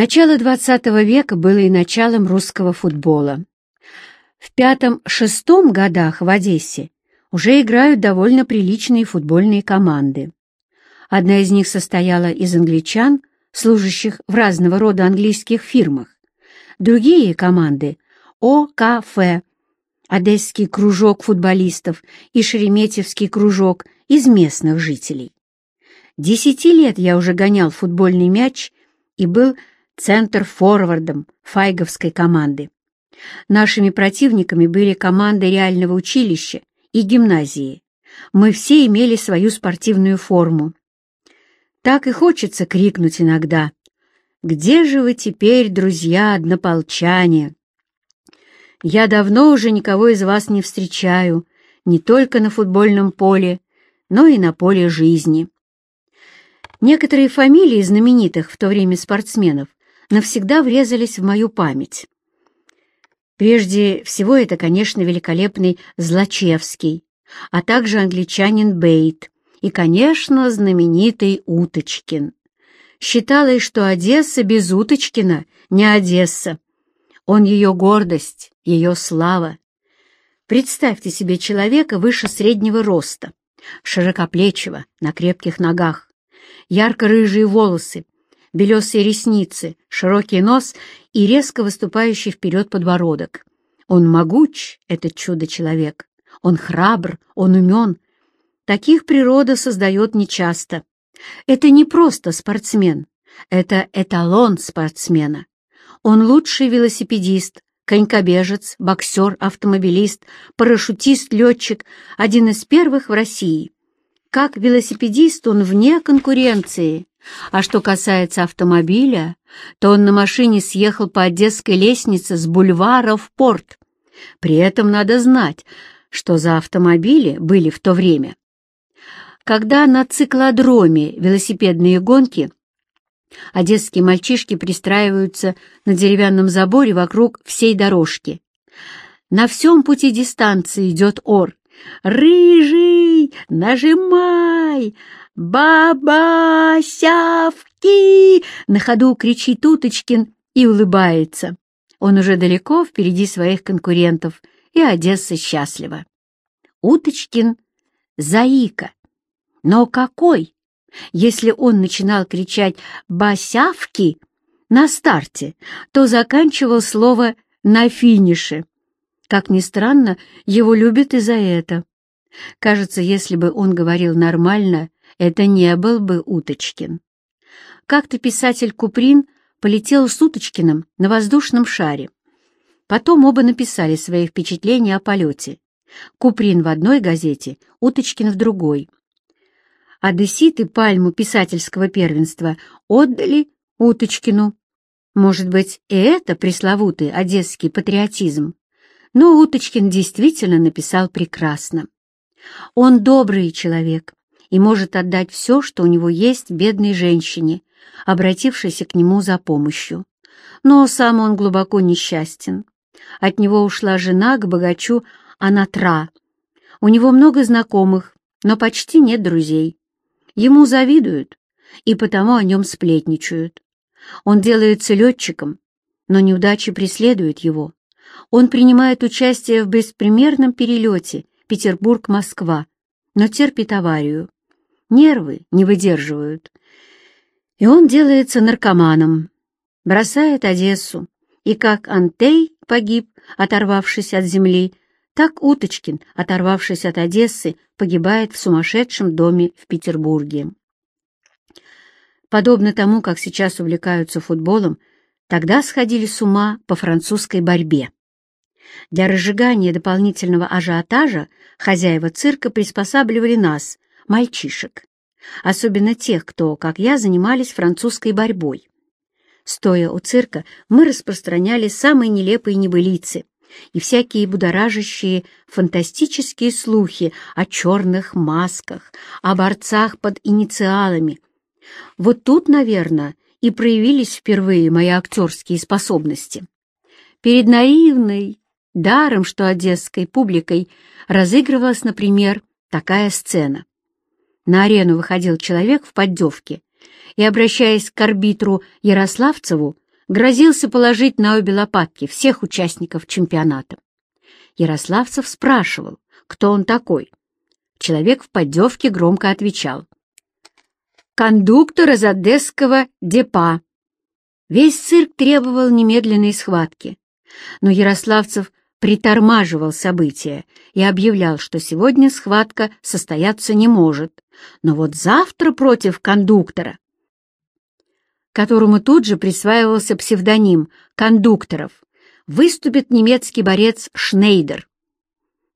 Начало XX века было и началом русского футбола. В пятом-шестом годах в Одессе уже играют довольно приличные футбольные команды. Одна из них состояла из англичан, служащих в разного рода английских фирмах. Другие команды — ОКФ, Одесский кружок футболистов и Шереметьевский кружок из местных жителей. Десяти лет я уже гонял футбольный мяч и был центр-форвардом файговской команды. Нашими противниками были команды реального училища и гимназии. Мы все имели свою спортивную форму. Так и хочется крикнуть иногда «Где же вы теперь, друзья однополчане?» Я давно уже никого из вас не встречаю, не только на футбольном поле, но и на поле жизни. Некоторые фамилии знаменитых в то время спортсменов навсегда врезались в мою память. Прежде всего это, конечно, великолепный Злачевский, а также англичанин Бейт и, конечно, знаменитый Уточкин. Считалось, что Одесса без Уточкина не Одесса. Он ее гордость, ее слава. Представьте себе человека выше среднего роста, широкоплечего, на крепких ногах, ярко-рыжие волосы, белесые ресницы, широкий нос и резко выступающий вперед подбородок. Он могуч, этот чудо-человек. Он храбр, он умен. Таких природа создает нечасто. Это не просто спортсмен, это эталон спортсмена. Он лучший велосипедист, конькобежец, боксер, автомобилист, парашютист, летчик, один из первых в России. Как велосипедист он вне конкуренции. А что касается автомобиля, то он на машине съехал по Одесской лестнице с бульвара в порт. При этом надо знать, что за автомобили были в то время. Когда на циклодроме велосипедные гонки Одесские мальчишки пристраиваются на деревянном заборе вокруг всей дорожки. На всем пути дистанции идет ор. «Рыжий, нажимай! Баба сявки!» На ходу кричит Уточкин и улыбается. Он уже далеко впереди своих конкурентов, и Одесса счастлива. Уточкин — заика. Но какой? Если он начинал кричать «басявки» на старте, то заканчивал слово «на финише». Как ни странно, его любят и за это. Кажется, если бы он говорил нормально, это не был бы Уточкин. Как-то писатель Куприн полетел с Уточкиным на воздушном шаре. Потом оба написали свои впечатления о полете. Куприн в одной газете, Уточкин в другой одесситы пальму писательского первенства отдали Уточкину. Может быть, и это пресловутый одесский патриотизм. Но Уточкин действительно написал прекрасно. Он добрый человек и может отдать все, что у него есть бедной женщине, обратившейся к нему за помощью. Но сам он глубоко несчастен. От него ушла жена к богачу Анатра. У него много знакомых, но почти нет друзей. Ему завидуют и потому о нем сплетничают. Он делается летчиком, но неудачи преследуют его. Он принимает участие в беспримерном перелете Петербург-Москва, но терпит аварию. Нервы не выдерживают. И он делается наркоманом, бросает Одессу, и как Антей погиб, оторвавшись от земли, так Уточкин, оторвавшись от Одессы, погибает в сумасшедшем доме в Петербурге. Подобно тому, как сейчас увлекаются футболом, тогда сходили с ума по французской борьбе. Для разжигания дополнительного ажиотажа хозяева цирка приспосабливали нас, мальчишек, особенно тех, кто, как я, занимались французской борьбой. Стоя у цирка, мы распространяли самые нелепые небылицы, и всякие будоражащие фантастические слухи о черных масках, о борцах под инициалами. Вот тут, наверное, и проявились впервые мои актерские способности. Перед наивной, даром что одесской публикой, разыгрывалась, например, такая сцена. На арену выходил человек в поддевке и, обращаясь к арбитру Ярославцеву, грозился положить на обе лопатки всех участников чемпионата. Ярославцев спрашивал, кто он такой. Человек в поддевке громко отвечал. «Кондуктор из одесского депа». Весь цирк требовал немедленной схватки, но Ярославцев притормаживал события и объявлял, что сегодня схватка состояться не может, но вот завтра против кондуктора, которому тут же присваивался псевдоним «кондукторов», выступит немецкий борец Шнейдер.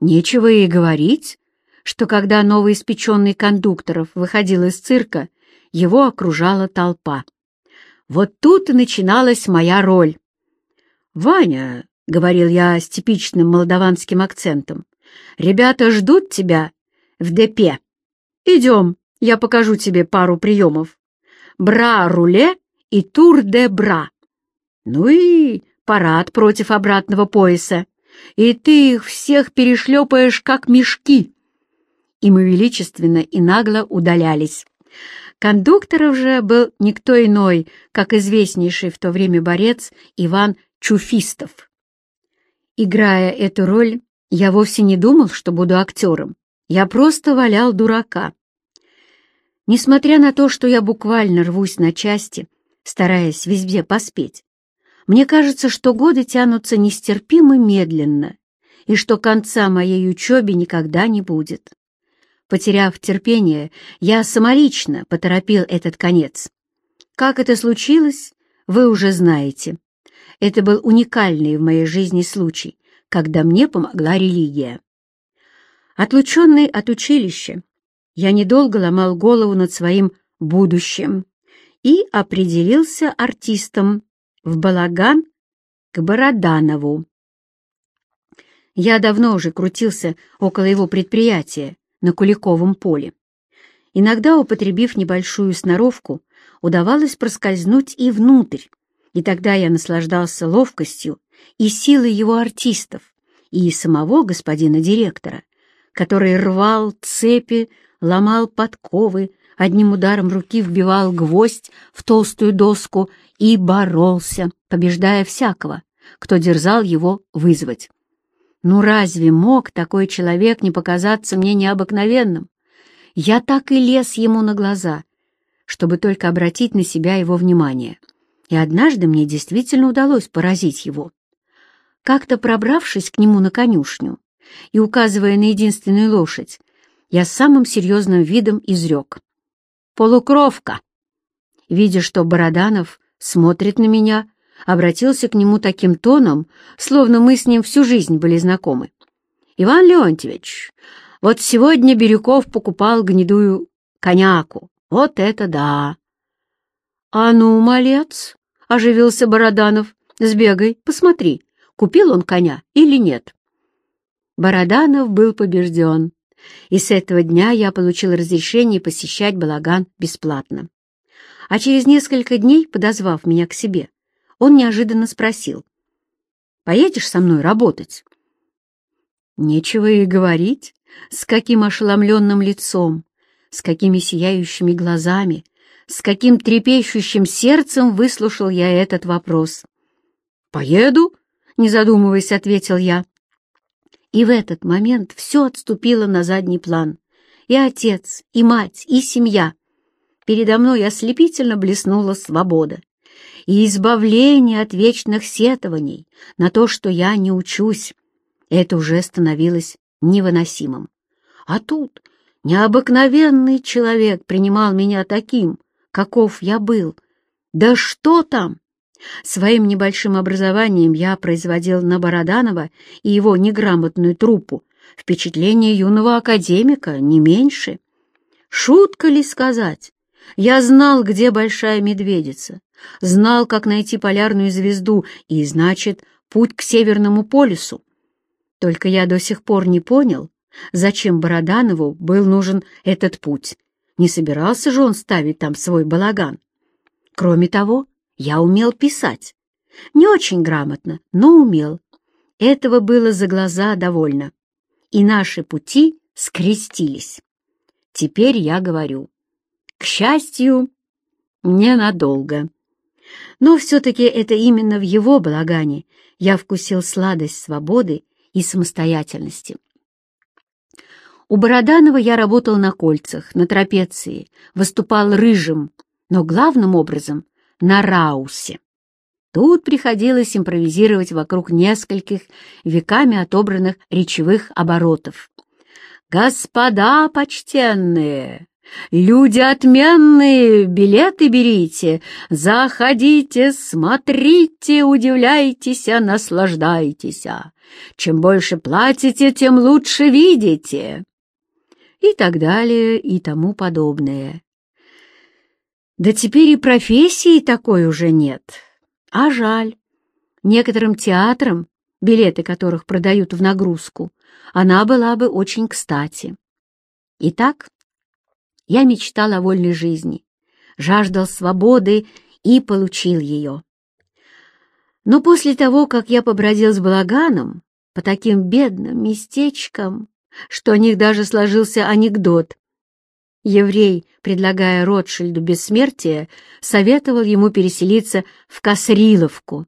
Нечего и говорить, что когда новоиспеченный кондукторов выходил из цирка, его окружала толпа. Вот тут и начиналась моя роль. «Ваня, — говорил я с типичным молдаванским акцентом. «Ребята ждут тебя в депе. Идем, я покажу тебе пару приемов. Бра-руле и тур-де-бра. Ну и парад против обратного пояса. И ты их всех перешлепаешь, как мешки». И мы величественно и нагло удалялись. Кондукторов же был никто иной, как известнейший в то время борец Иван Чуфистов. Играя эту роль, я вовсе не думал, что буду актером. Я просто валял дурака. Несмотря на то, что я буквально рвусь на части, стараясь везде поспеть, мне кажется, что годы тянутся нестерпимо медленно и что конца моей учебе никогда не будет. Потеряв терпение, я самолично поторопил этот конец. Как это случилось, вы уже знаете. Это был уникальный в моей жизни случай, когда мне помогла религия. Отлученный от училища, я недолго ломал голову над своим будущим и определился артистом в балаган к Бороданову. Я давно уже крутился около его предприятия на Куликовом поле. Иногда, употребив небольшую сноровку, удавалось проскользнуть и внутрь, и тогда я наслаждался ловкостью и силой его артистов, и самого господина директора, который рвал цепи, ломал подковы, одним ударом руки вбивал гвоздь в толстую доску и боролся, побеждая всякого, кто дерзал его вызвать. Ну разве мог такой человек не показаться мне необыкновенным? Я так и лез ему на глаза, чтобы только обратить на себя его внимание и однажды мне действительно удалось поразить его. Как-то пробравшись к нему на конюшню и указывая на единственную лошадь, я самым серьезным видом изрек. «Полукровка!» Видя, что Бороданов смотрит на меня, обратился к нему таким тоном, словно мы с ним всю жизнь были знакомы. «Иван Леонтьевич, вот сегодня Бирюков покупал гнедую коняку. Вот это да!» «А ну, малец!» оживился Бороданов. «Сбегай, посмотри, купил он коня или нет». Бороданов был побежден, и с этого дня я получил разрешение посещать балаган бесплатно. А через несколько дней, подозвав меня к себе, он неожиданно спросил, «Поедешь со мной работать?» Нечего и говорить, с каким ошеломленным лицом, с какими сияющими глазами с каким трепещущим сердцем выслушал я этот вопрос. «Поеду», — не задумываясь, ответил я. И в этот момент все отступило на задний план. И отец, и мать, и семья. Передо мной ослепительно блеснула свобода и избавление от вечных сетований на то, что я не учусь. Это уже становилось невыносимым. А тут необыкновенный человек принимал меня таким, каков я был. Да что там! Своим небольшим образованием я производил на Бороданова и его неграмотную труппу впечатление юного академика, не меньше. Шутка ли сказать? Я знал, где Большая Медведица, знал, как найти полярную звезду и, значит, путь к Северному полюсу. Только я до сих пор не понял, зачем Бороданову был нужен этот путь, не собирался же он ставить там свой балаган. Кроме того, я умел писать. Не очень грамотно, но умел. Этого было за глаза довольно. И наши пути скрестились. Теперь я говорю. К счастью, ненадолго. Но все-таки это именно в его балагане я вкусил сладость свободы и самостоятельности. У Бороданова я работал на кольцах, на трапеции, выступал рыжим, но главным образом на раусе. Тут приходилось импровизировать вокруг нескольких веками отобранных речевых оборотов. «Господа почтенные! Люди отменные! Билеты берите! Заходите, смотрите, удивляйтесь, наслаждайтесь! Чем больше платите, тем лучше видите!» И так далее, и тому подобное. Да теперь и профессии такой уже нет. А жаль. Некоторым театрам, билеты которых продают в нагрузку, она была бы очень кстати. Итак, я мечтал о вольной жизни, жаждал свободы и получил ее. Но после того, как я побродил с балаганом по таким бедным местечкам, что о них даже сложился анекдот, Еврей, предлагая Ротшильду бессмертие, советовал ему переселиться в Касриловку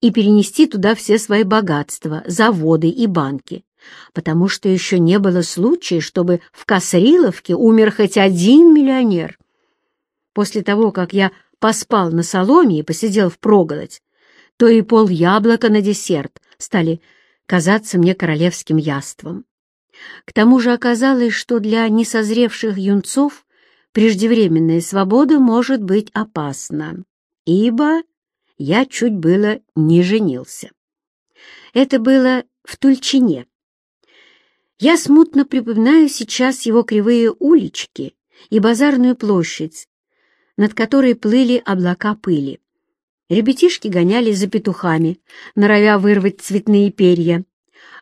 и перенести туда все свои богатства, заводы и банки, потому что еще не было случая, чтобы в Касриловке умер хоть один миллионер. После того, как я поспал на соломе и посидел в проголодь, то и пол яблока на десерт стали казаться мне королевским яством. К тому же оказалось, что для несозревших юнцов преждевременная свобода может быть опасна, ибо я чуть было не женился. Это было в Тульчине. Я смутно припоминаю сейчас его кривые улички и базарную площадь, над которой плыли облака пыли. Ребятишки гонялись за петухами, норовя вырвать цветные перья,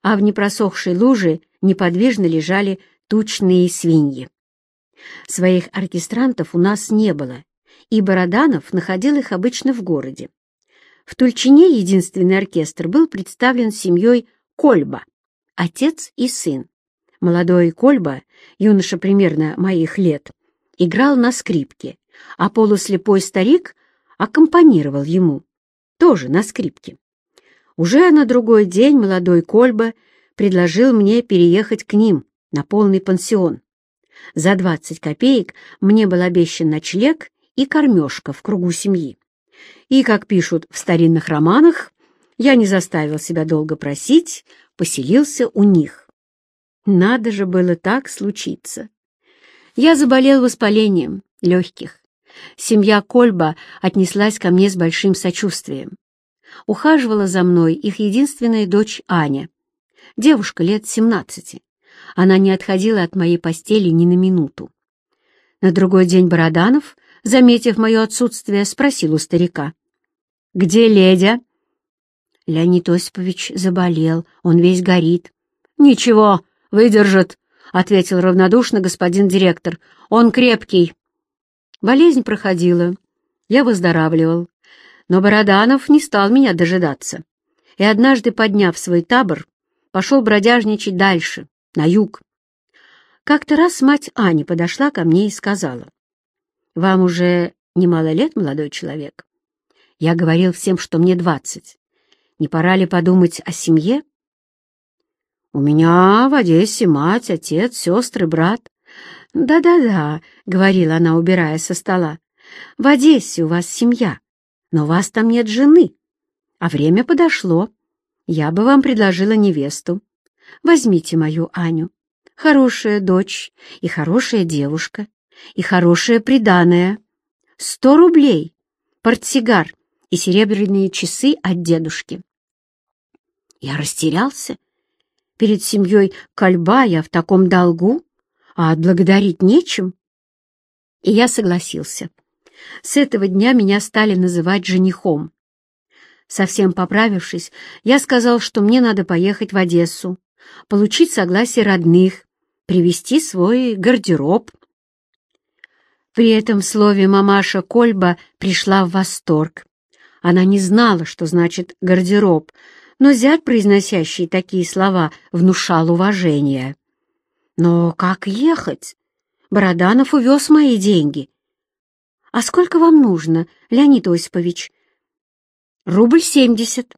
а в непросохшей луже неподвижно лежали тучные свиньи. Своих оркестрантов у нас не было, и Бороданов находил их обычно в городе. В Тульчине единственный оркестр был представлен семьей Кольба, отец и сын. Молодой Кольба, юноша примерно моих лет, играл на скрипке, а полуслепой старик аккомпанировал ему, тоже на скрипке. Уже на другой день молодой Кольба предложил мне переехать к ним на полный пансион. За 20 копеек мне был обещан ночлег и кормежка в кругу семьи. И, как пишут в старинных романах, я не заставил себя долго просить, поселился у них. Надо же было так случиться. Я заболел воспалением легких. Семья Кольба отнеслась ко мне с большим сочувствием. Ухаживала за мной их единственная дочь Аня, девушка лет семнадцати. Она не отходила от моей постели ни на минуту. На другой день Бороданов, заметив мое отсутствие, спросил у старика. «Где Ледя?» Леонид Осипович заболел, он весь горит. «Ничего, выдержит», — ответил равнодушно господин директор. «Он крепкий». Болезнь проходила, я выздоравливал, но Бороданов не стал меня дожидаться. И однажды, подняв свой табор, пошел бродяжничать дальше, на юг. Как-то раз мать Ани подошла ко мне и сказала, «Вам уже немало лет, молодой человек? Я говорил всем, что мне двадцать. Не пора ли подумать о семье?» «У меня в Одессе мать, отец, сестры, брат». «Да-да-да», — говорила она, убирая со стола, «в Одессе у вас семья, но у вас там нет жены, а время подошло я бы вам предложила невесту. Возьмите мою Аню. Хорошая дочь и хорошая девушка, и хорошая приданая. Сто рублей, портсигар и серебряные часы от дедушки. Я растерялся. Перед семьей Кольба я в таком долгу, а отблагодарить нечем. И я согласился. С этого дня меня стали называть женихом. Совсем поправившись, я сказал, что мне надо поехать в Одессу, получить согласие родных, привезти свой гардероб. При этом слове мамаша Кольба пришла в восторг. Она не знала, что значит гардероб, но зять, произносящий такие слова, внушал уважение. Но как ехать? Бороданов увез мои деньги. «А сколько вам нужно, Леонид Осипович?» «Рубль семьдесят».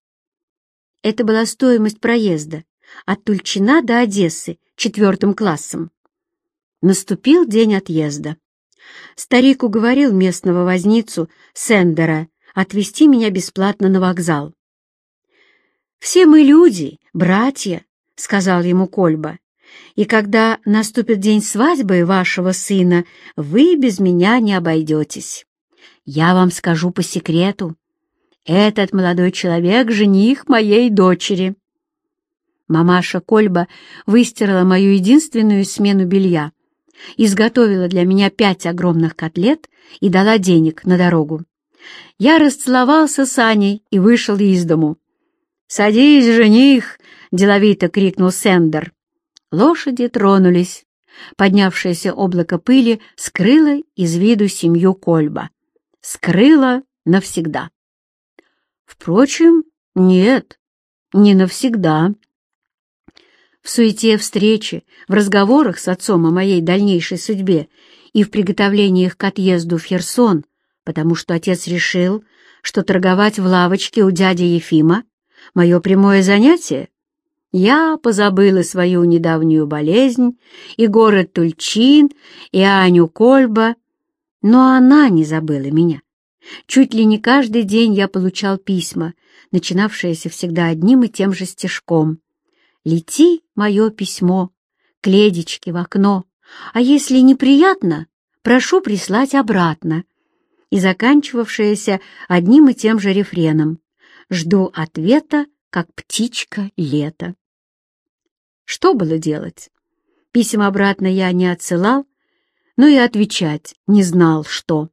Это была стоимость проезда от Тульчина до Одессы четвертым классом. Наступил день отъезда. Старик уговорил местного возницу Сендера отвезти меня бесплатно на вокзал. «Все мы люди, братья», — сказал ему Кольба, «и когда наступит день свадьбы вашего сына, вы без меня не обойдетесь. Я вам скажу по секрету. Этот молодой человек — жених моей дочери». Мамаша Кольба выстирала мою единственную смену белья, изготовила для меня пять огромных котлет и дала денег на дорогу. Я расцеловался с Аней и вышел из дому. «Садись, жених!» — деловито крикнул Сендер. Лошади тронулись. Поднявшееся облако пыли скрыло из виду семью Кольба. Скрыло навсегда. Впрочем, нет, не навсегда. В суете встречи, в разговорах с отцом о моей дальнейшей судьбе и в приготовлениях к отъезду в Херсон, потому что отец решил, что торговать в лавочке у дяди Ефима — мое прямое занятие, я позабыла свою недавнюю болезнь и город Тульчин, и Аню Кольба, но она не забыла меня. Чуть ли не каждый день я получал письма, начинавшиеся всегда одним и тем же стежком. «Лети, мое письмо, к ледечке в окно, а если неприятно, прошу прислать обратно» и заканчивавшаяся одним и тем же рефреном «Жду ответа, как птичка лето». Что было делать? Писем обратно я не отсылал, но и отвечать не знал, что.